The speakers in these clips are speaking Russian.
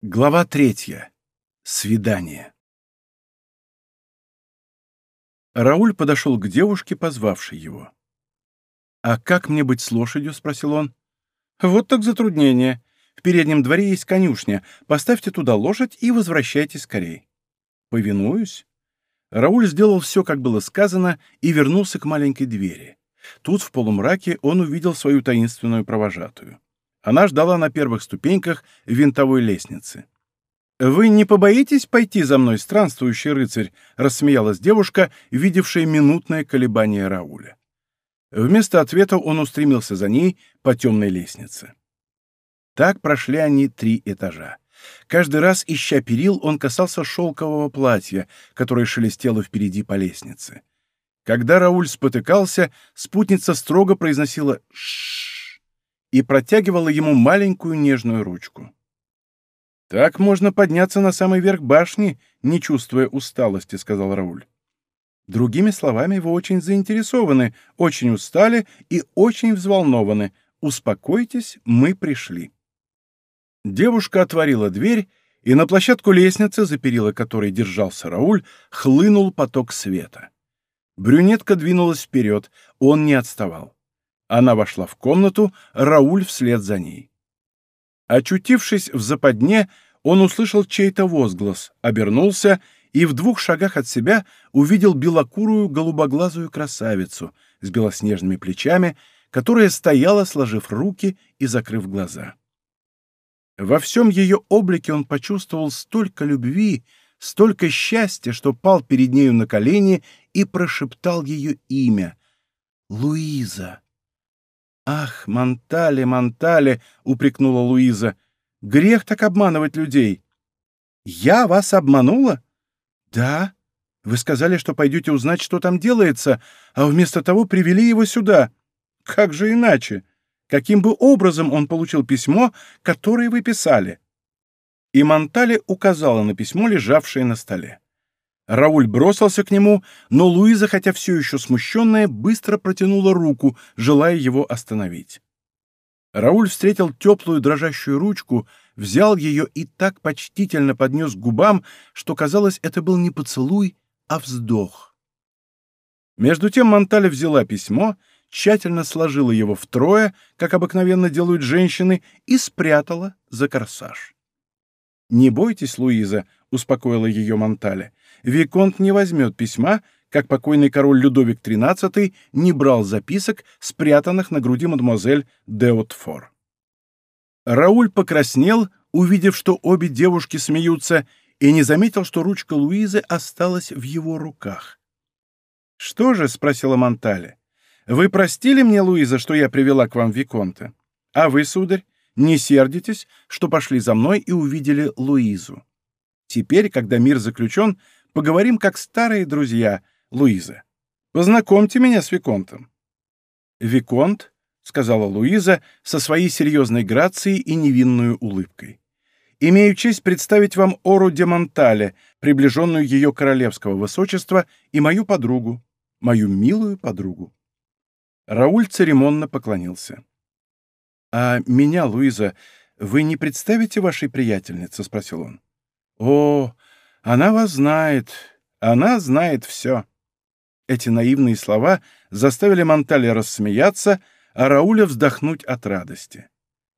Глава третья. Свидание. Рауль подошел к девушке, позвавшей его. «А как мне быть с лошадью?» — спросил он. «Вот так затруднение. В переднем дворе есть конюшня. Поставьте туда лошадь и возвращайтесь скорей». «Повинуюсь». Рауль сделал все, как было сказано, и вернулся к маленькой двери. Тут, в полумраке, он увидел свою таинственную провожатую. Она ждала на первых ступеньках винтовой лестницы. «Вы не побоитесь пойти за мной, странствующий рыцарь?» — рассмеялась девушка, видевшая минутное колебание Рауля. Вместо ответа он устремился за ней по темной лестнице. Так прошли они три этажа. Каждый раз, ища перил, он касался шелкового платья, которое шелестело впереди по лестнице. Когда Рауль спотыкался, спутница строго произносила «шшш» и протягивала ему маленькую нежную ручку. «Так можно подняться на самый верх башни, не чувствуя усталости», — сказал Рауль. «Другими словами, вы очень заинтересованы, очень устали и очень взволнованы. Успокойтесь, мы пришли». Девушка отворила дверь, и на площадку лестницы, за перила которой держался Рауль, хлынул поток света. Брюнетка двинулась вперед, он не отставал. Она вошла в комнату, Рауль вслед за ней. Очутившись в западне, он услышал чей-то возглас, обернулся и в двух шагах от себя увидел белокурую голубоглазую красавицу с белоснежными плечами, которая стояла, сложив руки и закрыв глаза. Во всем ее облике он почувствовал столько любви, столько счастья, что пал перед нею на колени и прошептал ее имя — Луиза. «Ах, Монтале, Монтале!» — упрекнула Луиза. «Грех так обманывать людей». «Я вас обманула?» «Да. Вы сказали, что пойдете узнать, что там делается, а вместо того привели его сюда. Как же иначе? Каким бы образом он получил письмо, которое вы писали?» И Монтале указала на письмо, лежавшее на столе. Рауль бросился к нему, но Луиза, хотя все еще смущенная, быстро протянула руку, желая его остановить. Рауль встретил теплую дрожащую ручку, взял ее и так почтительно поднес к губам, что, казалось, это был не поцелуй, а вздох. Между тем Монтале взяла письмо, тщательно сложила его втрое, как обыкновенно делают женщины, и спрятала за корсаж. «Не бойтесь, Луиза», — успокоила ее Монтале. Виконт не возьмет письма, как покойный король Людовик XIII не брал записок, спрятанных на груди мадемуазель Деотфор. Рауль покраснел, увидев, что обе девушки смеются, и не заметил, что ручка Луизы осталась в его руках. «Что же?» — спросила Монтале. «Вы простили мне, Луиза, что я привела к вам Виконта? А вы, сударь, не сердитесь, что пошли за мной и увидели Луизу? Теперь, когда мир заключен, Поговорим как старые друзья, Луиза. Познакомьте меня с Виконтом». «Виконт», — сказала Луиза со своей серьезной грацией и невинной улыбкой. «Имею честь представить вам Ору де Монтале, приближенную ее королевского высочества, и мою подругу, мою милую подругу». Рауль церемонно поклонился. «А меня, Луиза, вы не представите вашей приятельнице?» — спросил он. «О, она вас знает. Она знает все». Эти наивные слова заставили Монтале рассмеяться, а Рауля вздохнуть от радости.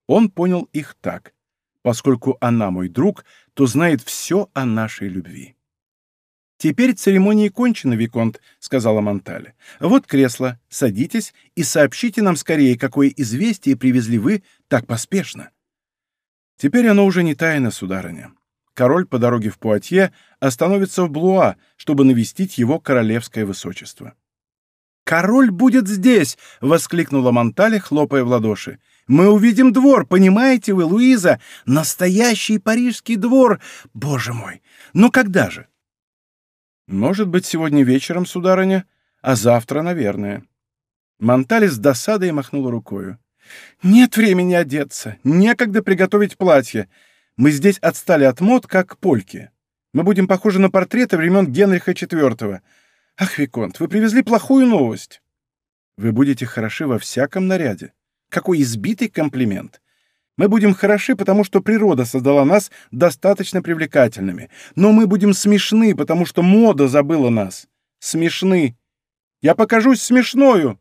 Он понял их так. Поскольку она мой друг, то знает все о нашей любви. «Теперь церемония кончена, Виконт», — сказала Монтале. «Вот кресло. Садитесь и сообщите нам скорее, какое известие привезли вы так поспешно». Теперь оно уже не тайна, сударыня король по дороге в Пуатье остановится в Блуа, чтобы навестить его королевское высочество. «Король будет здесь!» — воскликнула Монтале, хлопая в ладоши. «Мы увидим двор, понимаете вы, Луиза? Настоящий парижский двор! Боже мой! Ну когда же?» «Может быть, сегодня вечером, сударыня, а завтра, наверное». Монтале с досадой махнула рукою. «Нет времени одеться, некогда приготовить платье. Мы здесь отстали от мод, как польки. Мы будем похожи на портреты времен Генриха IV. Ах, Виконт, вы привезли плохую новость. Вы будете хороши во всяком наряде. Какой избитый комплимент. Мы будем хороши, потому что природа создала нас достаточно привлекательными. Но мы будем смешны, потому что мода забыла нас. Смешны. Я покажусь смешною.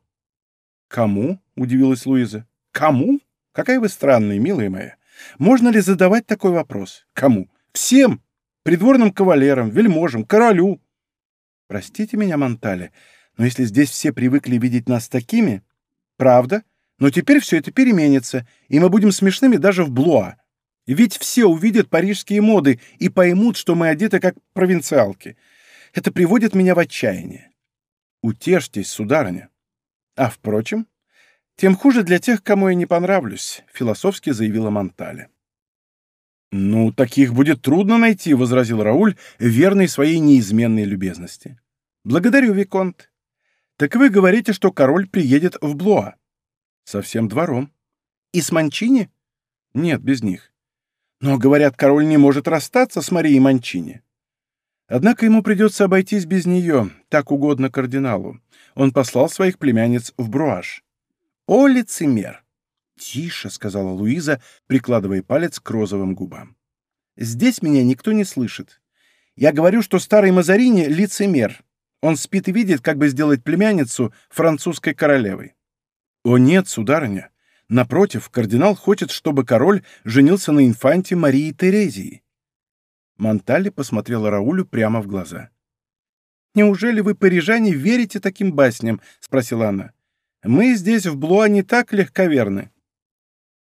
Кому? — удивилась Луиза. Кому? Какая вы странная, милая моя. Можно ли задавать такой вопрос? Кому? Всем. Придворным кавалерам, вельможам, королю. Простите меня, Монтале, но если здесь все привыкли видеть нас такими... Правда, но теперь все это переменится, и мы будем смешными даже в Блуа. Ведь все увидят парижские моды и поймут, что мы одеты как провинциалки. Это приводит меня в отчаяние. Утешьтесь, сударыня. А, впрочем, тем хуже для тех, кому я не понравлюсь, — философски заявила Монтале. «Ну, таких будет трудно найти», — возразил Рауль, верный своей неизменной любезности. «Благодарю, Виконт. Так вы говорите, что король приедет в Блуа?» Со всем двором. И с Манчини? Нет, без них. Но, говорят, король не может расстаться с Марией Манчини. Однако ему придется обойтись без нее, так угодно кардиналу. Он послал своих племянниц в Бруаж. О, лицемер! «Тише», — сказала Луиза, прикладывая палец к розовым губам. «Здесь меня никто не слышит. Я говорю, что старый Мазарини — лицемер. Он спит и видит, как бы сделать племянницу французской королевой. «О нет, сударыня! Напротив, кардинал хочет, чтобы король женился на инфанте Марии Терезии». Монтале посмотрела Раулю прямо в глаза. «Неужели вы, парижане, верите таким басням?» — спросила она. «Мы здесь, в Блуа, не так легковерны».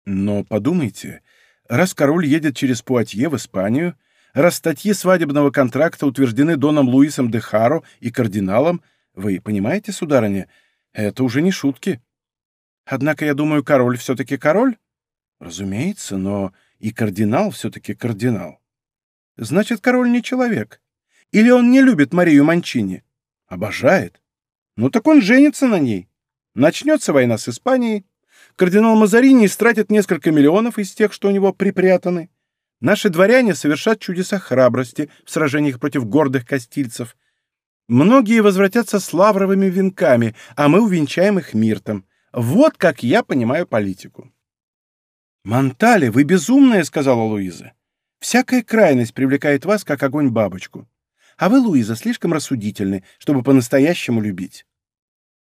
«Но подумайте, раз король едет через Пуатье в Испанию, раз статьи свадебного контракта утверждены доном Луисом де Харо и кардиналом, вы понимаете, сударыня, это уже не шутки». Однако, я думаю, король все-таки король? Разумеется, но и кардинал все-таки кардинал. Значит, король не человек. Или он не любит Марию Манчини? Обожает. Ну так он женится на ней. Начнется война с Испанией. Кардинал Мазарини истратит несколько миллионов из тех, что у него припрятаны. Наши дворяне совершат чудеса храбрости в сражениях против гордых кастильцев. Многие возвратятся с лавровыми венками, а мы увенчаем их миртом. Вот как я понимаю политику. «Монтале, вы безумная», — сказала Луиза. «Всякая крайность привлекает вас, как огонь бабочку. А вы, Луиза, слишком рассудительны, чтобы по-настоящему любить».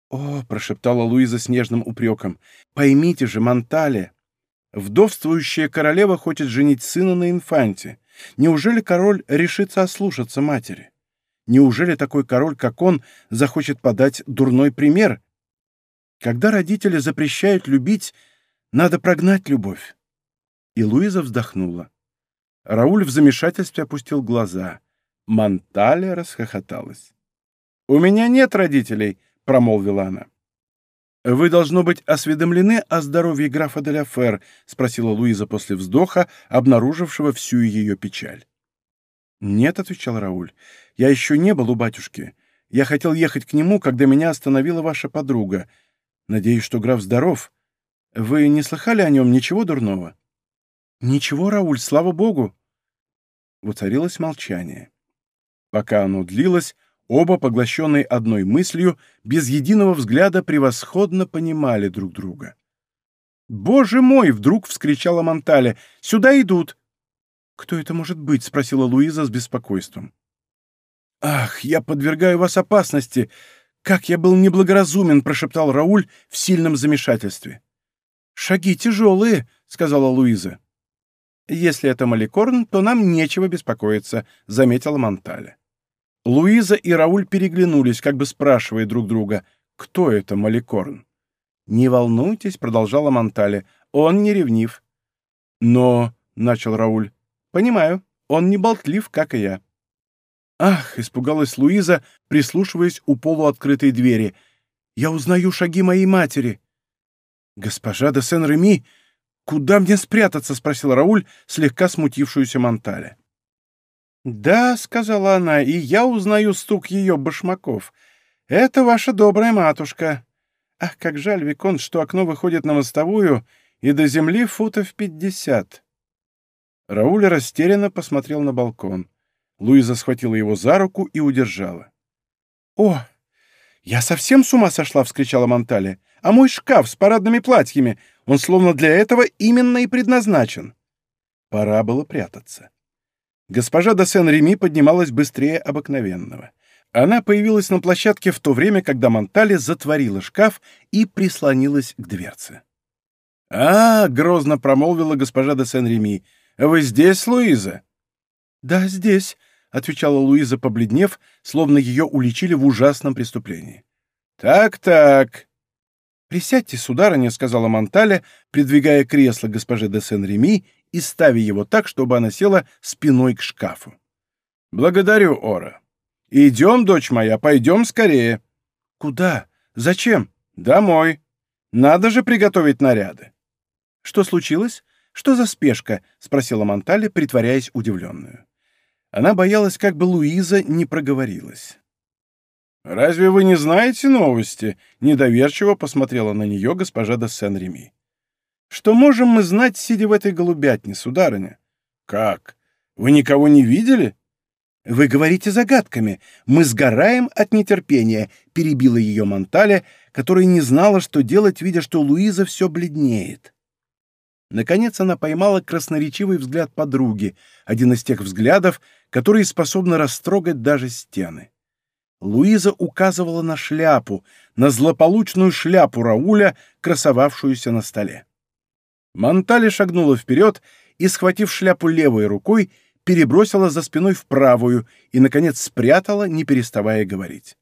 «О», — прошептала Луиза с нежным упреком, — «поймите же, Монтале, вдовствующая королева хочет женить сына на инфанте. Неужели король решится ослушаться матери? Неужели такой король, как он, захочет подать дурной пример когда родители запрещают любить, надо прогнать любовь. И Луиза вздохнула. Рауль в замешательстве опустил глаза. Монтале расхохоталась. «У меня нет родителей», — промолвила она. «Вы, должно быть, осведомлены о здоровье графа де ла Фер?» — спросила Луиза после вздоха, обнаружившего всю ее печаль. «Нет», — отвечал Рауль, — «я еще не был у батюшки. Я хотел ехать к нему, когда меня остановила ваша подруга. Надеюсь, что граф здоров. Вы не слыхали о нем ничего дурного? Ничего, Рауль, слава богу. Воцарилось молчание. Пока оно длилось, оба, поглощенные одной мыслью, без единого взгляда превосходно понимали друг друга. «Боже мой!» — вдруг вскричала Монтале. «Сюда идут!» «Кто это может быть?» — спросила Луиза с беспокойством. «Ах, я подвергаю вас опасности! «Как я был неблагоразумен!» — прошептал Рауль в сильном замешательстве. «Шаги тяжелые», — сказала Луиза. «Если это Маликорн, то нам нечего беспокоиться», — заметила Монтале. Луиза и Рауль переглянулись, как бы спрашивая друг друга, кто это Маликорн. «Не волнуйтесь», — продолжала Монтале, — «он не ревнив». «Но», — начал Рауль, — «понимаю, он не болтлив, как и я». «Ах!» — испугалась Луиза, прислушиваясь у полуоткрытой двери. «Я узнаю шаги моей матери!» «Госпожа де Сен-Реми, куда мне спрятаться?» — спросил Рауль, слегка смутившуюся Монтале. «Да», — сказала она, — «и я узнаю стук ее башмаков. Это ваша добрая матушка. Ах, как жаль, Викон, что окно выходит на мостовую, и до земли футов пятьдесят». Рауль растерянно посмотрел на балкон. Луиза схватила его за руку и удержала. «О, я совсем с ума сошла!» — вскричала Монтале. «А мой шкаф с парадными платьями! Он словно для этого именно и предназначен. Пора было прятаться. Госпожа де Сен-Реми поднималась быстрее обыкновенного. Она появилась на площадке в то время, когда Монтале затворила шкаф и прислонилась к дверце. «А, — грозно промолвила госпожа де Сен-Реми, — вы здесь, Луиза?» «Да, здесь», — отвечала Луиза, побледнев, словно ее уличили в ужасном преступлении. «Так-так». «Присядьте, сударыня», — сказала Монтале, придвигая кресло госпоже де Сен-Реми и ставя его так, чтобы она села спиной к шкафу. «Благодарю, Ора. Идем, дочь моя, пойдем скорее». «Куда? Зачем?» «Домой. Надо же приготовить наряды». «Что случилось? Что за спешка?» — спросила Монтале, притворяясь удивленную. Она боялась, как бы Луиза не проговорилась. «Разве вы не знаете новости?» — недоверчиво посмотрела на нее госпожа де Сен-Реми. «Что можем мы знать, сидя в этой голубятне, сударыня?» «Как? Вы никого не видели?» «Вы говорите загадками. Мы сгораем от нетерпения», — перебила ее Монтале, которая не знала, что делать, видя, что Луиза все бледнеет. Наконец она поймала красноречивый взгляд подруги, один из тех взглядов, которые способны растрогать даже стены. Луиза указывала на шляпу, на злополучную шляпу Рауля, красовавшуюся на столе. Монтали шагнула вперед и, схватив шляпу левой рукой, перебросила за спиной в правую и, наконец, спрятала, не переставая говорить.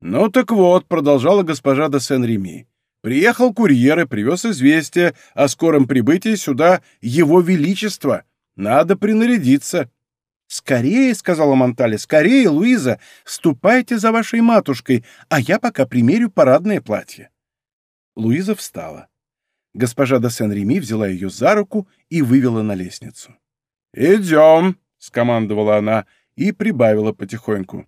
«Ну так вот», — продолжала госпожа де Сен-Реми, Приехал курьер и привез известие о скором прибытии сюда Его Величества. Надо принарядиться. «Скорее», — сказала Монтале, — «скорее, Луиза, ступайте за вашей матушкой, а я пока примерю парадное платье». Луиза встала. Госпожа де Сен-Реми взяла ее за руку и вывела на лестницу. «Идем», — скомандовала она и прибавила потихоньку.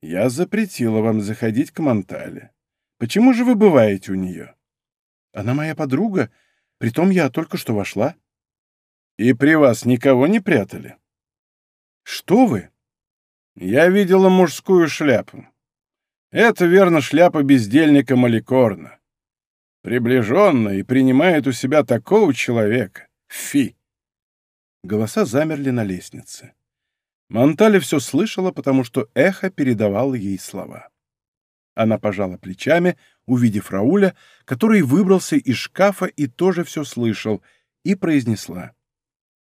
«Я запретила вам заходить к Монтале. Почему же вы бываете у нее? Она моя подруга, притом я только что вошла. И при вас никого не прятали? Что вы? Я видела мужскую шляпу. Это, верно, шляпа бездельника Маликорна. Приближенно и принимает у себя такого человека. Фи! Голоса замерли на лестнице. Монтале все слышала, потому что эхо передавало ей слова. Она пожала плечами, увидев Рауля, который выбрался из шкафа и тоже все слышал, и произнесла.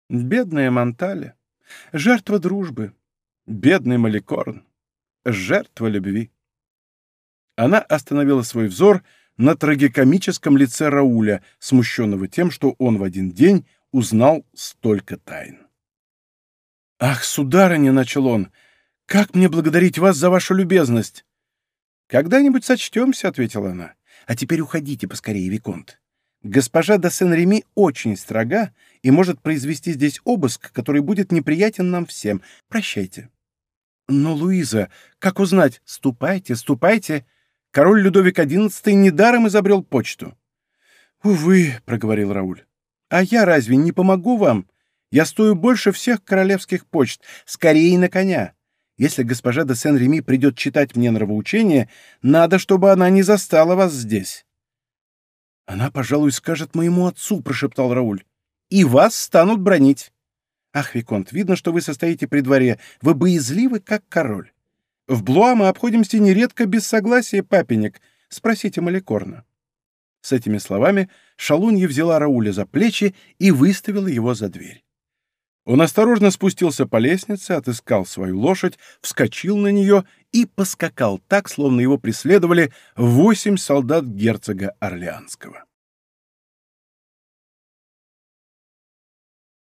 «Бедная Монтале, жертва дружбы, бедный Маликорн, жертва любви». Она остановила свой взор на трагикомическом лице Рауля, смущенного тем, что он в один день узнал столько тайн. «Ах, сударыня!» — начал он. «Как мне благодарить вас за вашу любезность?» «Когда-нибудь сочтемся», — ответила она. «А теперь уходите поскорее, Виконт. Госпожа де Сен-Реми очень строга и может произвести здесь обыск, который будет неприятен нам всем. Прощайте». «Но, Луиза, как узнать? Ступайте, ступайте. Король Людовик XI недаром изобрел почту». «Увы», — проговорил Рауль. «А я разве не помогу вам? Я стою больше всех королевских почт. Скорее на коня. Если госпожа де Сен-Реми придет читать мне нравоучение, надо, чтобы она не застала вас здесь». «Она, пожалуй, скажет моему отцу», — прошептал Рауль. «И вас станут бронить». «Ах, Виконт, видно, что вы состоите при дворе. Вы боязливы, как король. В Блуа мы обходимся нередко без согласия папенек. Спросите Маликорна». С этими словами Шалунья взяла Рауля за плечи и выставила его за дверь. Он осторожно спустился по лестнице, отыскал свою лошадь, вскочил на нее и поскакал так, словно его преследовали восемь солдат герцога Орлеанского.